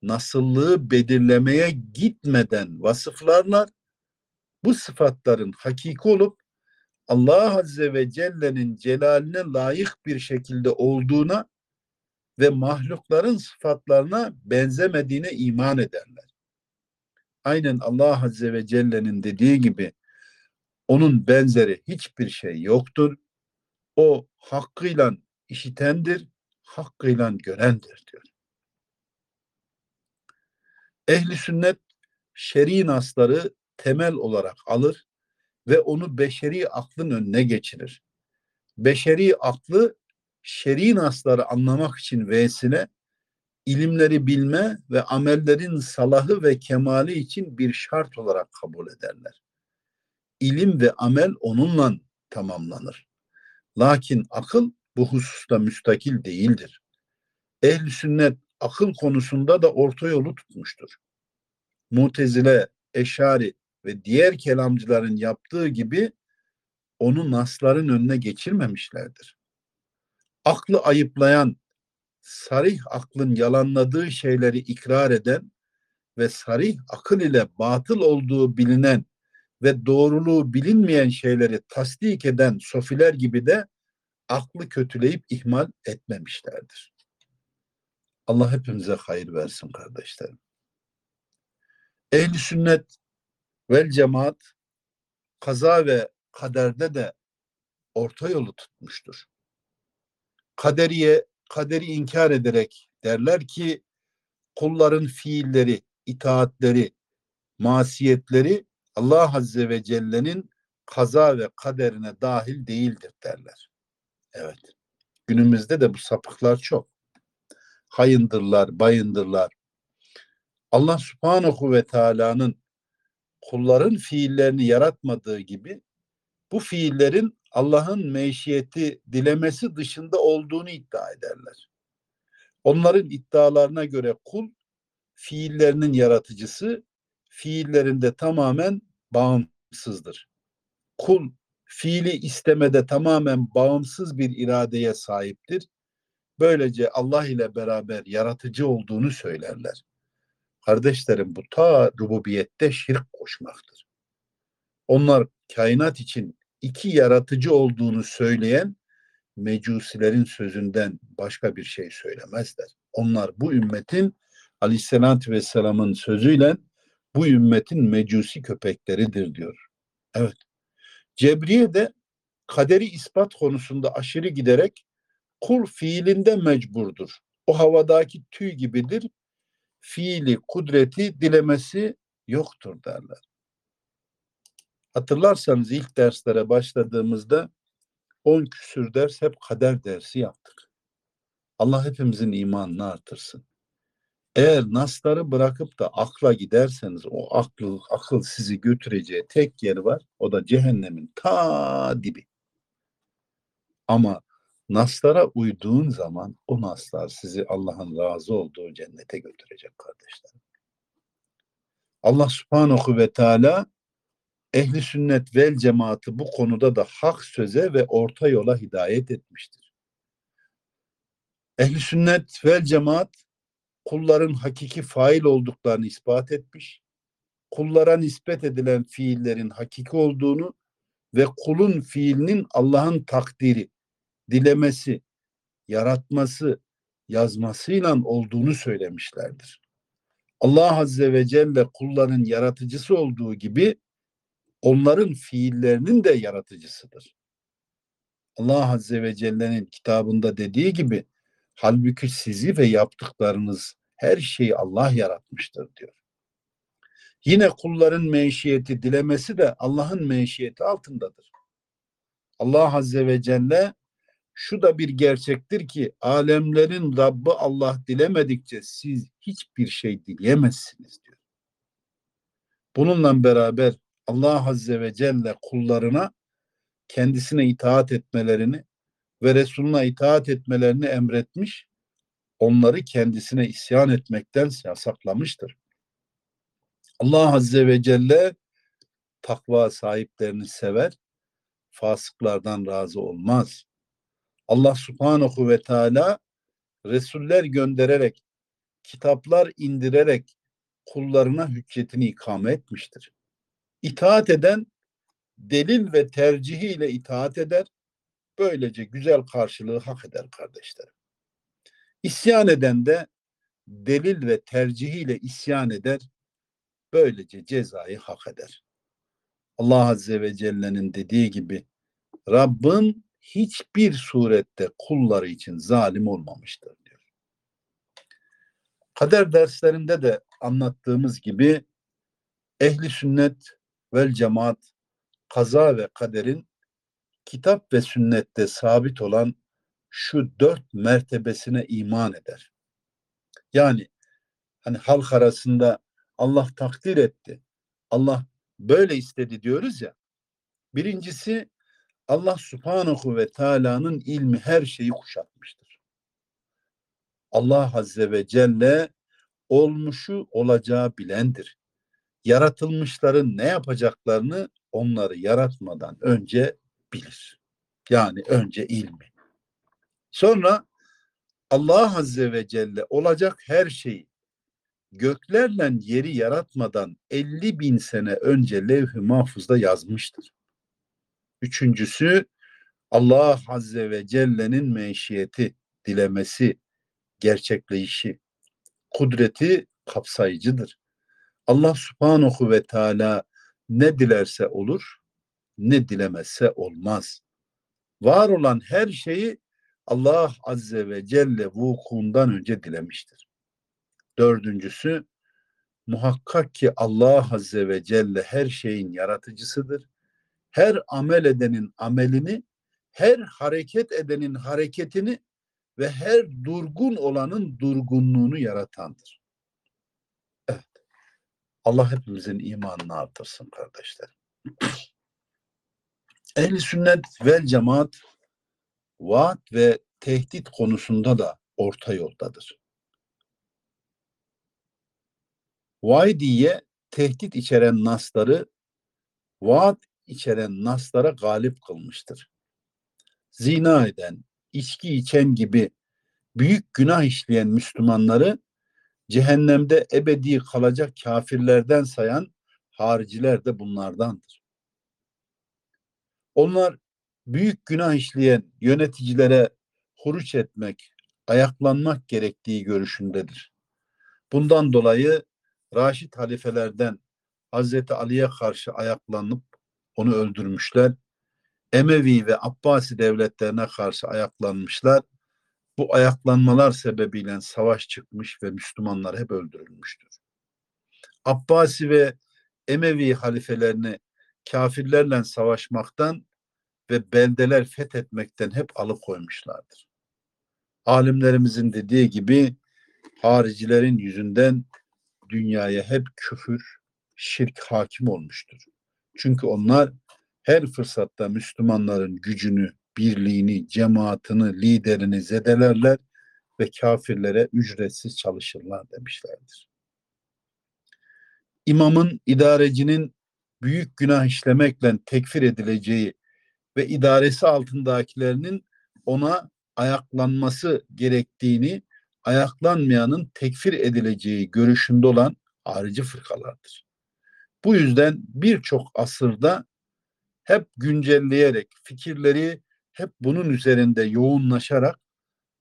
S1: nasıllığı belirlemeye gitmeden vasıflarlar bu sıfatların hakiki olup Allah Azze ve Celle'nin celaline layık bir şekilde olduğuna ve mahlukların sıfatlarına benzemediğine iman ederler. Aynen Allah Azze ve Celle'nin dediği gibi onun benzeri hiçbir şey yoktur. O hakkıyla işitendir, hakkıyla görendir diyor. Ehli sünnet şer'i nasları temel olarak alır ve onu beşeri aklın önüne geçirir. Beşeri aklı şer'i nasları anlamak için vesile, ilimleri bilme ve amellerin salahı ve kemali için bir şart olarak kabul ederler. İlim ve amel onunla tamamlanır. Lakin akıl bu hususta müstakil değildir. Ehl-i sünnet akıl konusunda da orta yolu tutmuştur. Mutezile, Eşari ve diğer kelamcıların yaptığı gibi onu nasların önüne geçirmemişlerdir. Aklı ayıplayan, sarih aklın yalanladığı şeyleri ikrar eden ve sarih akıl ile batıl olduğu bilinen ve doğruluğu bilinmeyen şeyleri tasdik eden sofiler gibi de aklı kötüleyip ihmal etmemişlerdir. Allah hepimize hayır versin kardeşlerim. Ehli sünnet vel cemaat kaza ve kaderde de orta yolu tutmuştur. Kaderiye, kaderi inkar ederek derler ki kulların fiilleri, itaatleri, masiyetleri Allah Azze ve Celle'nin kaza ve kaderine dahil değildir derler. Evet. Günümüzde de bu sapıklar çok. Hayındırlar, bayındırlar. Allah Subhanahu ve Teala'nın kulların fiillerini yaratmadığı gibi bu fiillerin Allah'ın meşiyeti dilemesi dışında olduğunu iddia ederler. Onların iddialarına göre kul fiillerinin yaratıcısı, fiillerinde tamamen bağımsızdır. Kul fiili istemede tamamen bağımsız bir iradeye sahiptir. Böylece Allah ile beraber yaratıcı olduğunu söylerler. Kardeşlerim bu ta rububiyette şirk koşmaktır. Onlar kainat için iki yaratıcı olduğunu söyleyen mecusilerin sözünden başka bir şey söylemezler. Onlar bu ümmetin aleyhissalatü vesselamın sözüyle bu ümmetin mecusi köpekleridir diyor. Evet. Cebriye de kaderi ispat konusunda aşırı giderek kul fiilinde mecburdur. O havadaki tüy gibidir. Fiili, kudreti, dilemesi yoktur derler. Hatırlarsanız ilk derslere başladığımızda 10 küsür ders hep kader dersi yaptık. Allah hepimizin imanını artırsın. Eğer nasları bırakıp da akla giderseniz o akıl, akıl sizi götüreceği tek yer var. O da cehennemin ta dibi. Ama naslara uyduğun zaman o naslar sizi Allah'ın razı olduğu cennete götürecek kardeşlerim. Allah subhanahu ve teala ehli sünnet vel cemaati bu konuda da hak söze ve orta yola hidayet etmiştir. Ehli sünnet vel cemaat kulların hakiki fail olduklarını ispat etmiş. Kullara nispet edilen fiillerin hakiki olduğunu ve kulun fiilinin Allah'ın takdiri, dilemesi, yaratması, yazmasıyla olduğunu söylemişlerdir. Allah Azze ve Celle kulların yaratıcısı olduğu gibi onların fiillerinin de yaratıcısıdır. Allah Azze ve Celle'nin kitabında dediği gibi halbuki sizi ve yaptıklarınız her şeyi Allah yaratmıştır diyor. Yine kulların meşiyeti dilemesi de Allah'ın meşiyeti altındadır. Allah Azze ve Celle şu da bir gerçektir ki alemlerin Rabbi Allah dilemedikçe siz hiçbir şey dileyemezsiniz diyor. Bununla beraber Allah Azze ve Celle kullarına kendisine itaat etmelerini ve Resulüne itaat etmelerini emretmiş, onları kendisine isyan etmekten yasaklamıştır. Allah Azze ve Celle takva sahiplerini sever, fasıklardan razı olmaz. Allah Subhanahu ve Teala Resuller göndererek, kitaplar indirerek kullarına hüccetini ikame etmiştir. İtaat eden delil ve tercihiyle itaat eder. Böylece güzel karşılığı hak eder kardeşlerim. İsyan eden de delil ve tercihiyle isyan eder. Böylece cezayı hak eder. Allah Azze ve Celle'nin dediği gibi Rabbin hiçbir surette kulları için zalim olmamıştır diyor. Kader derslerinde de anlattığımız gibi ehli sünnet vel cemaat kaza ve kaderin kitap ve sünnette sabit olan şu dört mertebesine iman eder. Yani hani halk arasında Allah takdir etti. Allah böyle istedi diyoruz ya. Birincisi Allah subhanahu ve teala'nın ilmi her şeyi kuşatmıştır. Allah azze ve celle olmuşu olacağı bilendir. Yaratılmışların ne yapacaklarını onları yaratmadan önce bilir. Yani önce ilmi. Sonra Allah Azze ve Celle olacak her şeyi göklerle yeri yaratmadan 50 bin sene önce levh-i mahfuzda yazmıştır. Üçüncüsü Allah Azze ve Celle'nin meşiyeti, dilemesi, gerçekleşi, kudreti kapsayıcıdır. Allah Subhanahu ve Teala ne dilerse olur, ne dilemezse olmaz. Var olan her şeyi Allah Azze ve Celle vukuundan önce dilemiştir. Dördüncüsü, muhakkak ki Allah Azze ve Celle her şeyin yaratıcısıdır. Her amel edenin amelini, her hareket edenin hareketini ve her durgun olanın durgunluğunu yaratandır. Evet. Allah hepimizin imanını artırsın kardeşler. Ehli sünnet vel cemaat vaat ve tehdit konusunda da orta yoldadır. Vaidiye tehdit içeren nasları vaat içeren naslara galip kılmıştır. Zina eden, içki içen gibi büyük günah işleyen Müslümanları cehennemde ebedi kalacak kafirlerden sayan hariciler de bunlardandır. Onlar büyük günah işleyen yöneticilere huruç etmek, ayaklanmak gerektiği görüşündedir. Bundan dolayı Raşid halifelerden Hazreti Ali'ye karşı ayaklanıp onu öldürmüşler. Emevi ve Abbasi devletlerine karşı ayaklanmışlar. Bu ayaklanmalar sebebiyle savaş çıkmış ve Müslümanlar hep öldürülmüştür. Abbasi ve Emevi halifelerini kafirlerle savaşmaktan ve beldeler fethetmekten hep alıkoymuşlardır. Alimlerimizin dediği gibi haricilerin yüzünden dünyaya hep küfür, şirk hakim olmuştur. Çünkü onlar her fırsatta Müslümanların gücünü, birliğini, cemaatini, liderini zedelerler ve kafirlere ücretsiz çalışırlar demişlerdir. İmamın, idarecinin büyük günah işlemekle tekfir edileceği ve idaresi altındakilerinin ona ayaklanması gerektiğini, ayaklanmayanın tekfir edileceği görüşünde olan harici fırkalardır. Bu yüzden birçok asırda hep güncelleyerek fikirleri hep bunun üzerinde yoğunlaşarak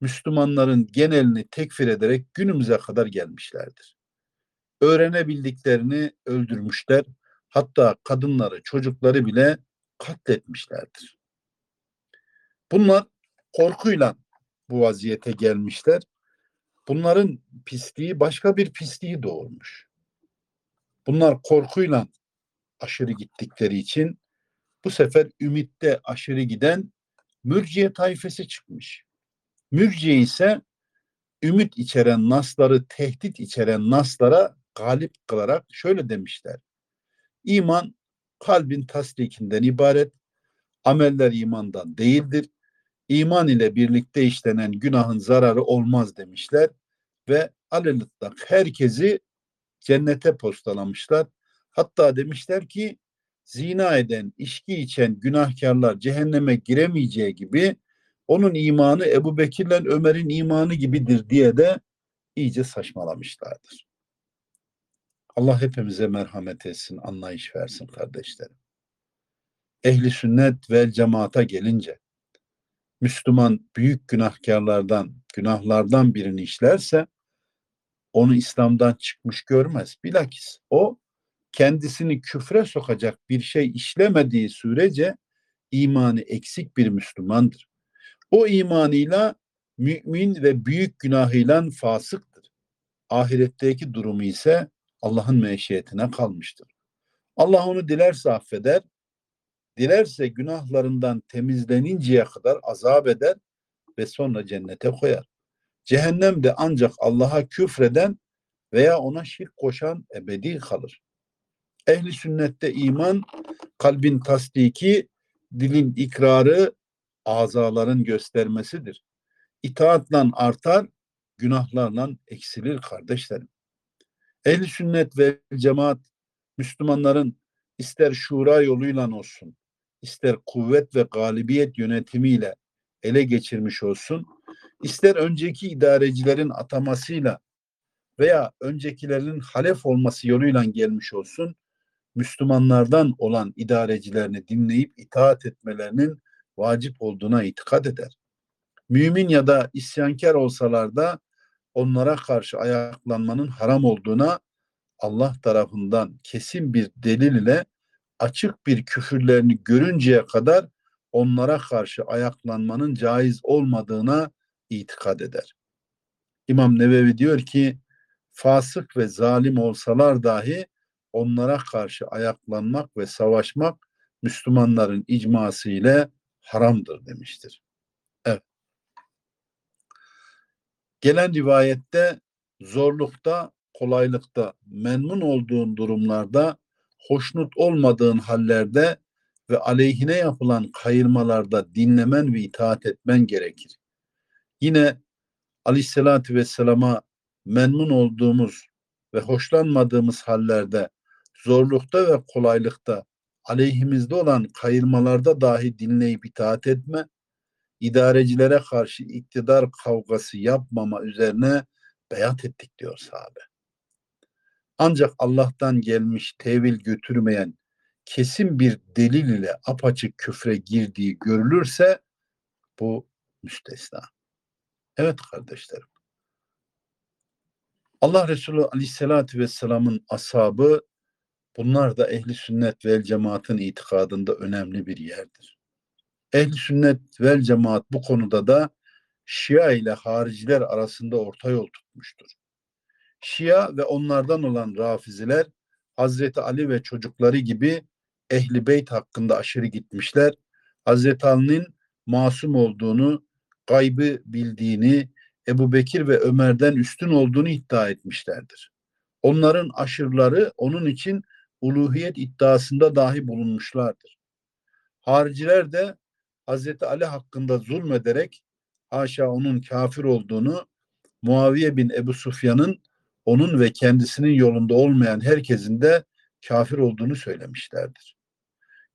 S1: Müslümanların genelini tekfir ederek günümüze kadar gelmişlerdir. Öğrenebildiklerini öldürmüşler, hatta kadınları, çocukları bile katletmişlerdir. Bunlar korkuyla bu vaziyete gelmişler. Bunların pisliği başka bir pisliği doğurmuş. Bunlar korkuyla aşırı gittikleri için bu sefer ümitte aşırı giden mürciye tayfesi çıkmış. Mürciye ise ümit içeren nasları, tehdit içeren naslara galip kılarak şöyle demişler. İman kalbin tasdikinden ibaret, ameller imandan değildir. İman ile birlikte işlenen günahın zararı olmaz demişler ve alelütlak herkesi cennete postalamışlar. Hatta demişler ki zina eden, içki içen günahkarlar cehenneme giremeyeceği gibi onun imanı Ebu Bekir'le Ömer'in imanı gibidir diye de iyice saçmalamışlardır. Allah hepimize merhamet etsin, anlayış versin kardeşlerim. Ehli sünnet ve cemaata gelince Müslüman büyük günahkarlardan, günahlardan birini işlerse onu İslam'dan çıkmış görmez. Bilakis o kendisini küfre sokacak bir şey işlemediği sürece imanı eksik bir Müslümandır. O imanıyla mümin ve büyük günahıyla fasıktır. Ahiretteki durumu ise Allah'ın meşiyetine kalmıştır. Allah onu dilerse affeder, dilerse günahlarından temizleninceye kadar azap eder ve sonra cennete koyar. Cehennemde ancak Allah'a küfreden veya ona şirk koşan ebedi kalır. Ehli sünnette iman kalbin tasdiki, dilin ikrarı, azaların göstermesidir. İtaatla artar, günahlarla eksilir kardeşlerim. Ehli sünnet ve cemaat Müslümanların ister şura yoluyla olsun, ister kuvvet ve galibiyet yönetimiyle ele geçirmiş olsun, ister önceki idarecilerin atamasıyla veya öncekilerin halef olması yoluyla gelmiş olsun, Müslümanlardan olan idarecilerini dinleyip itaat etmelerinin vacip olduğuna itikad eder. Mümin ya da isyankar olsalar da onlara karşı ayaklanmanın haram olduğuna Allah tarafından kesin bir delil ile açık bir küfürlerini görünceye kadar onlara karşı ayaklanmanın caiz olmadığına itikad eder. İmam Nevevi diyor ki fasık ve zalim olsalar dahi onlara karşı ayaklanmak ve savaşmak Müslümanların icması ile haramdır demiştir. Evet. Gelen rivayette zorlukta, kolaylıkta, memnun olduğun durumlarda, hoşnut olmadığın hallerde ve aleyhine yapılan kayırmalarda dinlemen ve itaat etmen gerekir. Yine aleyhissalatü vesselama memnun olduğumuz ve hoşlanmadığımız hallerde zorlukta ve kolaylıkta aleyhimizde olan kayırmalarda dahi dinleyip itaat etme, idarecilere karşı iktidar kavgası yapmama üzerine beyat ettik diyor sahabe. Ancak Allah'tan gelmiş tevil götürmeyen kesin bir delil ile apaçık küfre girdiği görülürse bu müstesna. Evet kardeşlerim. Allah Resulü Aleyhisselatü Vesselam'ın ashabı bunlar da ehli sünnet vel cemaatın itikadında önemli bir yerdir. Ehli sünnet vel cemaat bu konuda da Şia ile hariciler arasında orta yol tutmuştur. Şia ve onlardan olan rafiziler Hazreti Ali ve çocukları gibi ehli beyt hakkında aşırı gitmişler. Hazreti Ali'nin masum olduğunu, gaybı bildiğini, Ebu Bekir ve Ömer'den üstün olduğunu iddia etmişlerdir. Onların aşırıları onun için uluhiyet iddiasında dahi bulunmuşlardır. Hariciler de Hazreti Ali hakkında zulmederek haşa onun kafir olduğunu Muaviye bin Ebu Sufyan'ın onun ve kendisinin yolunda olmayan herkesin de kafir olduğunu söylemişlerdir.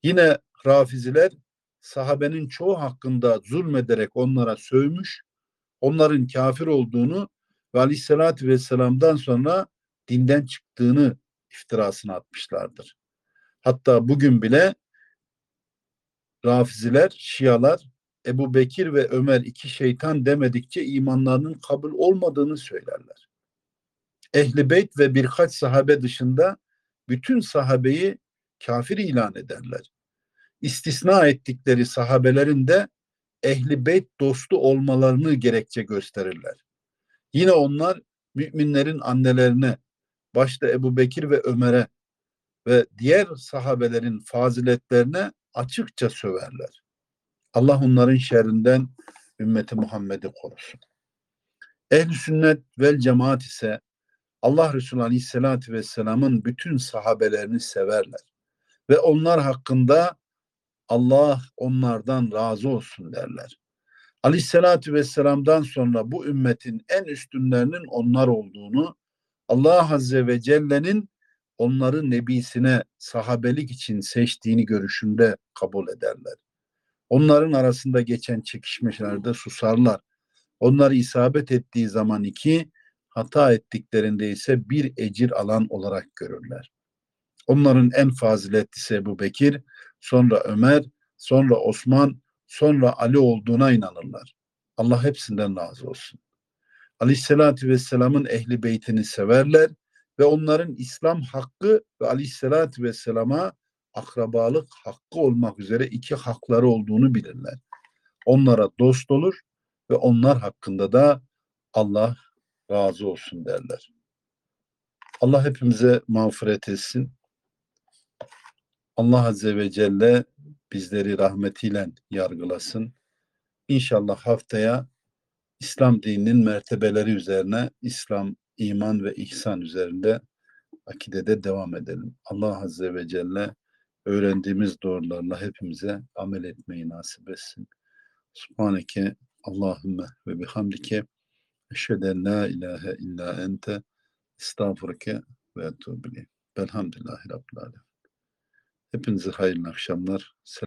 S1: Yine Rafiziler sahabenin çoğu hakkında zulmederek onlara sövmüş, onların kafir olduğunu ve aleyhissalatü vesselam'dan sonra dinden çıktığını iftirasını atmışlardır. Hatta bugün bile Rafiziler, Şialar Ebu Bekir ve Ömer iki şeytan demedikçe imanlarının kabul olmadığını söylerler. Ehli Beyt ve birkaç sahabe dışında bütün sahabeyi kafir ilan ederler. İstisna ettikleri sahabelerin de ehli beyt dostu olmalarını gerekçe gösterirler. Yine onlar müminlerin annelerine, başta Ebu Bekir ve Ömer'e ve diğer sahabelerin faziletlerine açıkça söverler. Allah onların şerrinden ümmeti Muhammed'i korusun. Ehl-i sünnet vel cemaat ise Allah Resulü Aleyhisselatü Vesselam'ın bütün sahabelerini severler. Ve onlar hakkında Allah onlardan razı olsun derler. Aleyhisselatü Vesselam'dan sonra bu ümmetin en üstünlerinin onlar olduğunu, Allah Azze ve Celle'nin onları nebisine sahabelik için seçtiğini görüşünde kabul ederler. Onların arasında geçen çekişmelerde susarlar. Onları isabet ettiği zaman iki, hata ettiklerinde ise bir ecir alan olarak görürler. Onların en faziletlisi Ebu Bekir, sonra Ömer, sonra Osman, sonra Ali olduğuna inanırlar. Allah hepsinden razı olsun. Aleyhisselatü Vesselam'ın ehli beytini severler ve onların İslam hakkı ve Aleyhisselatü Vesselam'a akrabalık hakkı olmak üzere iki hakları olduğunu bilirler. Onlara dost olur ve onlar hakkında da Allah razı olsun derler. Allah hepimize mağfiret etsin. Allah Azze ve Celle bizleri rahmetiyle yargılasın. İnşallah haftaya İslam dininin mertebeleri üzerine, İslam, iman ve ihsan üzerinde akidede devam edelim. Allah Azze ve Celle öğrendiğimiz doğrularla hepimize amel etmeyi nasip etsin. Subhaneke Allahümme ve bihamdike eşheden la ilahe illa ente estağfurke ve etûbü Velhamdülillahi Rabbil Alemin. Hepinize hayırlı akşamlar.